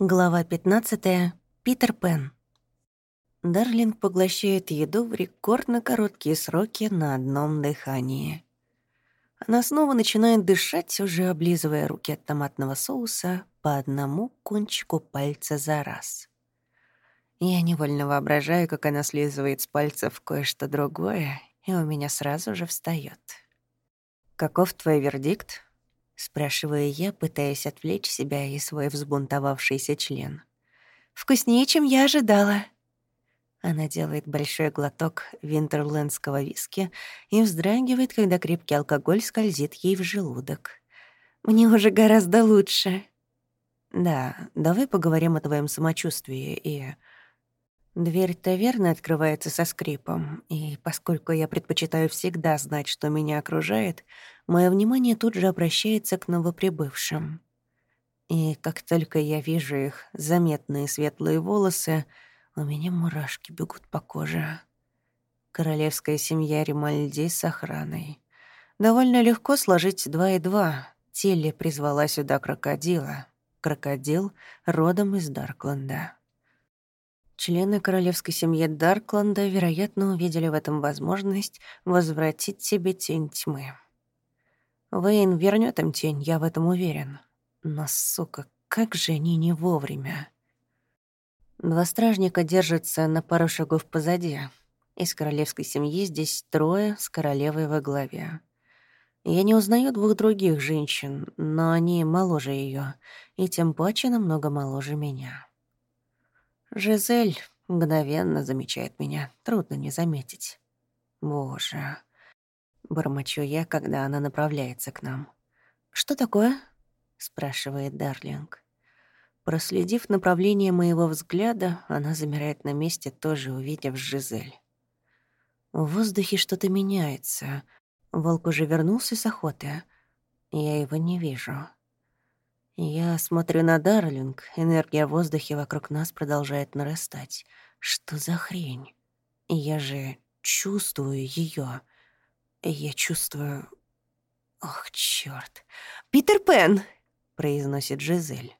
Глава 15. Питер Пен. Дарлинг поглощает еду в рекордно короткие сроки на одном дыхании. Она снова начинает дышать, уже облизывая руки от томатного соуса по одному кончику пальца за раз. Я невольно воображаю, как она слизывает с пальцев кое-что другое, и у меня сразу же встаёт. «Каков твой вердикт?» Спрашиваю я, пытаясь отвлечь себя и свой взбунтовавшийся член. «Вкуснее, чем я ожидала». Она делает большой глоток винтерлендского виски и вздрагивает, когда крепкий алкоголь скользит ей в желудок. «Мне уже гораздо лучше». «Да, давай поговорим о твоем самочувствии и...» Дверь таверны открывается со скрипом, и поскольку я предпочитаю всегда знать, что меня окружает, мое внимание тут же обращается к новоприбывшим. И как только я вижу их заметные светлые волосы, у меня мурашки бегут по коже. Королевская семья Римальди с охраной. Довольно легко сложить два и два. Телли призвала сюда крокодила. Крокодил родом из Даркленда. Члены королевской семьи Даркланда, вероятно, увидели в этом возможность возвратить себе тень тьмы. Вейн вернет им тень, я в этом уверен. Но, сука, как же они не вовремя. Два стражника держатся на пару шагов позади. Из королевской семьи здесь трое с королевой во главе. Я не узнаю двух других женщин, но они моложе ее, и тем паче намного моложе меня. Жизель мгновенно замечает меня, трудно не заметить. Боже. Бормочу я, когда она направляется к нам. «Что такое?» — спрашивает Дарлинг. Проследив направление моего взгляда, она замирает на месте, тоже увидев Жизель. В воздухе что-то меняется. Волк уже вернулся с охоты. Я его не вижу. Я смотрю на Дарлинг, энергия в воздухе вокруг нас продолжает нарастать. Что за хрень? Я же чувствую ее. Я чувствую... Ох, чёрт. «Питер Пен!» — произносит Жизель.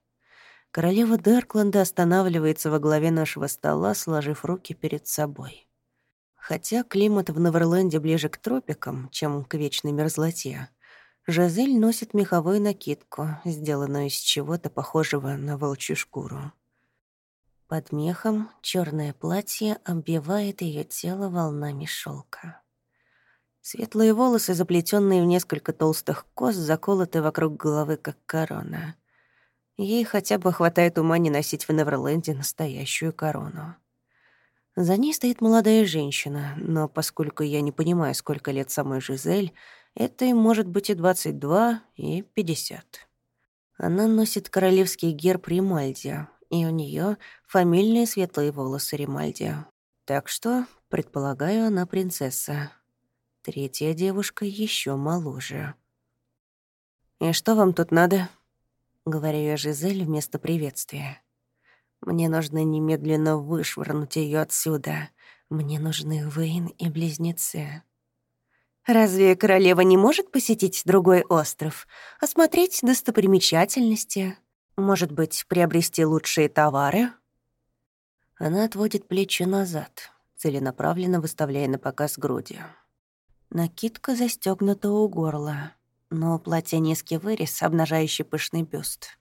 Королева Даркленда останавливается во главе нашего стола, сложив руки перед собой. Хотя климат в Неверленде ближе к тропикам, чем к вечной мерзлоте, Жазель носит меховую накидку, сделанную из чего-то похожего на волчью шкуру. Под мехом черное платье обвивает ее тело волнами шелка. Светлые волосы, заплетенные в несколько толстых кос, заколоты вокруг головы, как корона. Ей хотя бы хватает ума не носить в Неверленде настоящую корону. За ней стоит молодая женщина, но поскольку я не понимаю, сколько лет самой Жизель, это им может быть и 22, и 50. Она носит королевский герб Римальди, и у нее фамильные светлые волосы Римальди. Так что, предполагаю, она принцесса. Третья девушка еще моложе. «И что вам тут надо?» — говорю я Жизель вместо приветствия. «Мне нужно немедленно вышвырнуть ее отсюда. Мне нужны Вейн и близнецы». Разве королева не может посетить другой остров, осмотреть достопримечательности, может быть, приобрести лучшие товары? Она отводит плечи назад, целенаправленно выставляя на показ груди. Накидка застегнута у горла, но платье низкий вырез, обнажающий пышный бюст.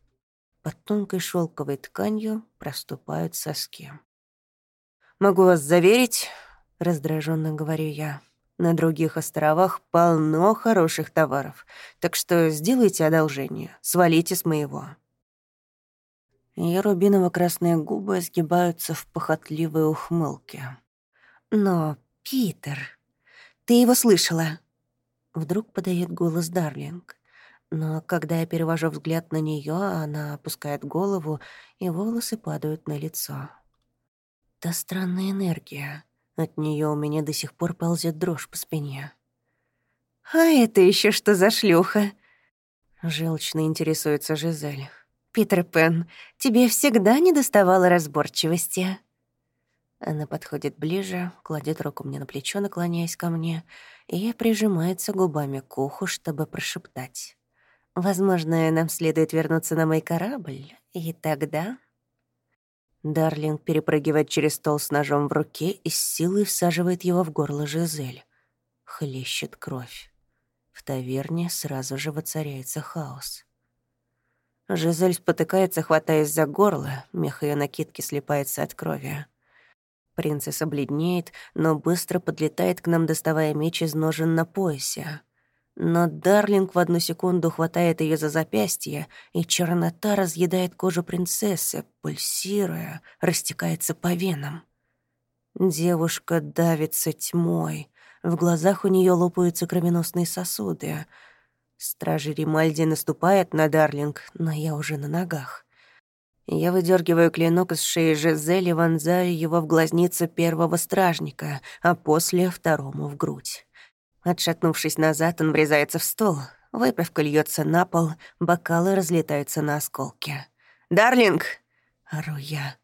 Под тонкой шелковой тканью проступают соски. «Могу вас заверить», — раздраженно говорю я, на других островах полно хороших товаров, так что сделайте одолжение, свалите с моего». Ее рубиново-красные губы сгибаются в похотливой ухмылке. «Но, Питер, ты его слышала?» Вдруг подает голос Дарлинг. Но когда я перевожу взгляд на нее, она опускает голову, и волосы падают на лицо. Та странная энергия. От нее у меня до сих пор ползет дрожь по спине. «А это еще что за шлюха?» Желчно интересуется Жизель. «Питер Пен, тебе всегда не доставало разборчивости?» Она подходит ближе, кладет руку мне на плечо, наклоняясь ко мне, и прижимается губами к уху, чтобы прошептать. «Возможно, нам следует вернуться на мой корабль, и тогда Дарлинг перепрыгивает через стол с ножом в руке и с силой всаживает его в горло Жизель. Хлещет кровь. В таверне сразу же воцаряется хаос. Жизель спотыкается, хватаясь за горло, мех ее накидки слипается от крови. Принцесса бледнеет, но быстро подлетает к нам, доставая меч из ножен на поясе. Но Дарлинг в одну секунду хватает ее за запястье, и чернота разъедает кожу принцессы, пульсируя, растекается по венам. Девушка давится тьмой. В глазах у нее лопаются кровеносные сосуды. Стражи Римальди наступает на Дарлинг, но я уже на ногах. Я выдергиваю клинок из шеи Жизели, вонзаю его в глазницу первого стражника, а после — второму в грудь. Отшатнувшись назад, он врезается в стол. Выпивка льется на пол, бокалы разлетаются на осколки. «Дарлинг!» — ору я.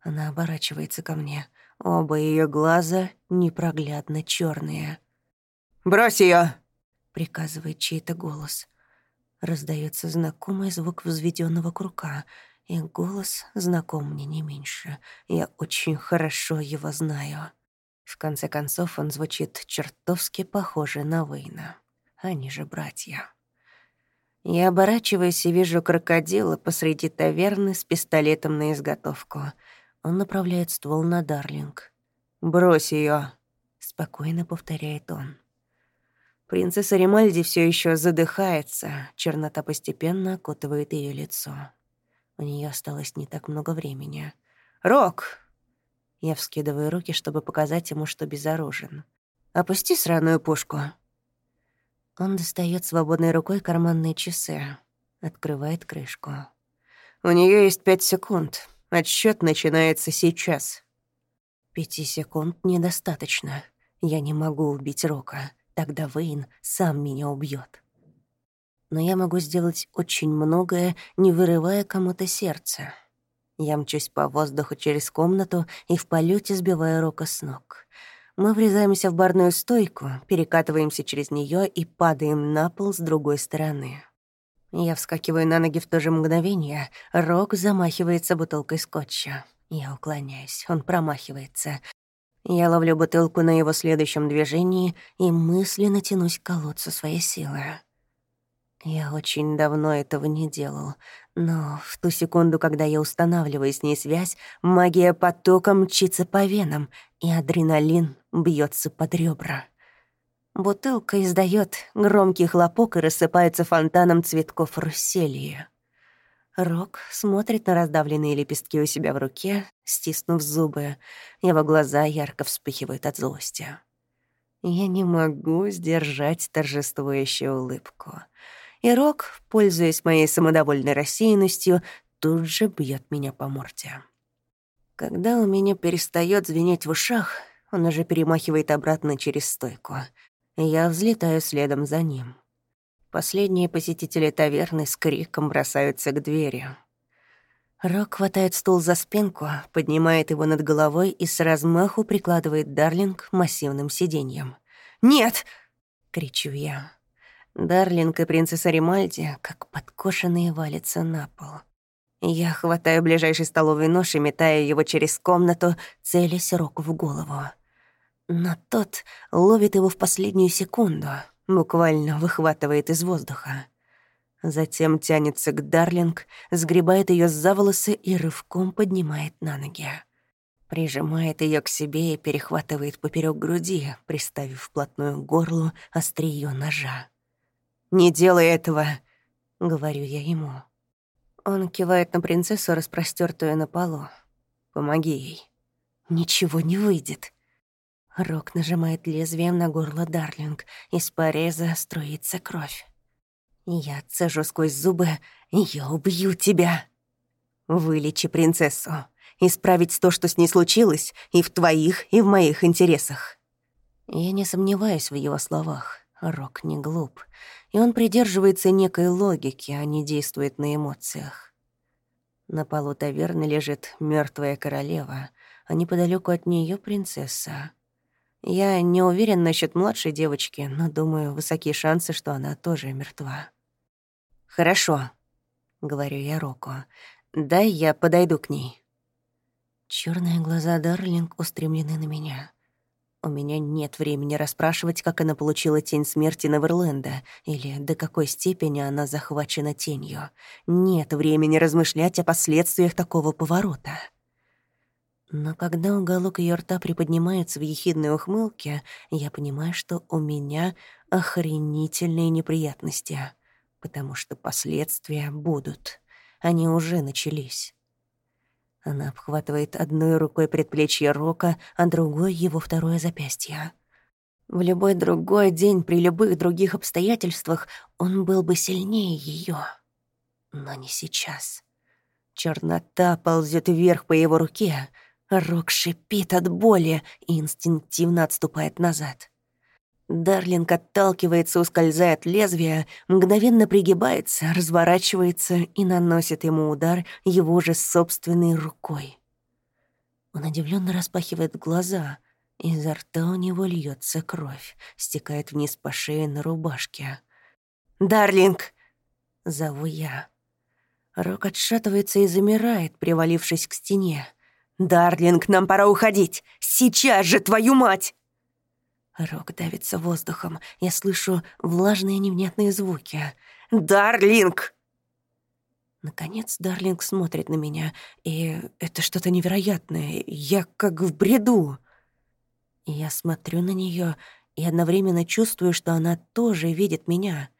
Она оборачивается ко мне. Оба ее глаза непроглядно черные. «Брось ее! приказывает чей-то голос. Раздается знакомый звук взведенного круга, и голос знаком мне не меньше. Я очень хорошо его знаю. В конце концов, он звучит чертовски похоже на Вейна. Они же братья. Я оборачиваюсь и вижу крокодила посреди таверны с пистолетом на изготовку. Он направляет ствол на Дарлинг. «Брось ее, спокойно повторяет он. Принцесса Римальди все еще задыхается, чернота постепенно окутывает ее лицо. У нее осталось не так много времени. «Рок!» Я вскидываю руки, чтобы показать ему, что безоружен. «Опусти сраную пушку». Он достает свободной рукой карманные часы, открывает крышку. «У нее есть пять секунд. Отсчет начинается сейчас». «Пяти секунд недостаточно. Я не могу убить Рока. Тогда Вейн сам меня убьет. Но я могу сделать очень многое, не вырывая кому-то сердце». Я мчусь по воздуху через комнату и в полете сбиваю Рока с ног. Мы врезаемся в барную стойку, перекатываемся через нее и падаем на пол с другой стороны. Я вскакиваю на ноги в то же мгновение. Рок замахивается бутылкой скотча. Я уклоняюсь, он промахивается. Я ловлю бутылку на его следующем движении и мысленно тянусь к колодцу своей силы. Я очень давно этого не делал, но в ту секунду, когда я устанавливаю с ней связь, магия потоком мчится по венам, и адреналин бьется под ребра. Бутылка издает громкий хлопок и рассыпается фонтаном цветков русселии. Рок смотрит на раздавленные лепестки у себя в руке, стиснув зубы. Его глаза ярко вспыхивают от злости. Я не могу сдержать торжествующую улыбку — и Рок, пользуясь моей самодовольной рассеянностью, тут же бьет меня по морде. Когда у меня перестает звенеть в ушах, он уже перемахивает обратно через стойку. Я взлетаю следом за ним. Последние посетители таверны с криком бросаются к двери. Рок хватает стул за спинку, поднимает его над головой и с размаху прикладывает Дарлинг массивным сиденьем. «Нет!» — кричу я. Дарлинг и принцесса Римальди, как подкошенные, валятся на пол. Я хватаю ближайший столовый нож и метаю его через комнату, целясь Року в голову. Но тот ловит его в последнюю секунду, буквально выхватывает из воздуха. Затем тянется к Дарлинг, сгребает ее за волосы и рывком поднимает на ноги. Прижимает ее к себе и перехватывает поперек груди, приставив вплотную к горлу острие ножа. «Не делай этого», — говорю я ему. Он кивает на принцессу, распростёртую на полу. «Помоги ей». «Ничего не выйдет». Рок нажимает лезвием на горло Дарлинг. Из пореза струится кровь. Я цежу сквозь зубы. «Я убью тебя!» «Вылечи принцессу. Исправить то, что с ней случилось, и в твоих, и в моих интересах». Я не сомневаюсь в его словах. Рок не глуп и он придерживается некой логики, а не действует на эмоциях. На полу таверны лежит мертвая королева, а неподалеку от нее принцесса. Я не уверен насчет младшей девочки, но думаю, высокие шансы, что она тоже мертва. «Хорошо», — говорю я Року. «Дай я подойду к ней». Черные глаза Дарлинг устремлены на меня. У меня нет времени расспрашивать, как она получила тень смерти Неверленда, или до какой степени она захвачена тенью. Нет времени размышлять о последствиях такого поворота. Но когда уголок ее рта приподнимается в ехидной ухмылке, я понимаю, что у меня охренительные неприятности, потому что последствия будут. Они уже начались. Она обхватывает одной рукой предплечье Рока, а другой — его второе запястье. В любой другой день, при любых других обстоятельствах, он был бы сильнее ее, Но не сейчас. Чернота ползет вверх по его руке — Рок шипит от боли и инстинктивно отступает назад. Дарлинг отталкивается, ускользая от лезвия, мгновенно пригибается, разворачивается и наносит ему удар его же собственной рукой. Он удивленно распахивает глаза. Изо рта у него льется кровь, стекает вниз по шее на рубашке. «Дарлинг!» — зову я. Рок отшатывается и замирает, привалившись к стене. «Дарлинг, нам пора уходить! Сейчас же, твою мать!» Рок давится воздухом. Я слышу влажные невнятные звуки. «Дарлинг!» Наконец Дарлинг смотрит на меня, и это что-то невероятное. Я как в бреду. Я смотрю на нее и одновременно чувствую, что она тоже видит меня.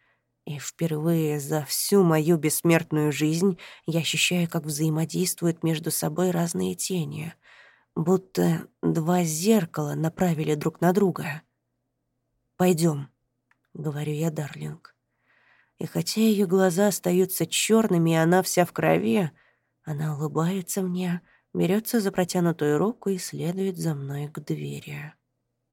И впервые за всю мою бессмертную жизнь я ощущаю, как взаимодействуют между собой разные тени, будто два зеркала направили друг на друга. Пойдем, говорю я Дарлинг. И хотя ее глаза остаются черными, и она вся в крови, она улыбается мне, берется за протянутую руку и следует за мной к двери.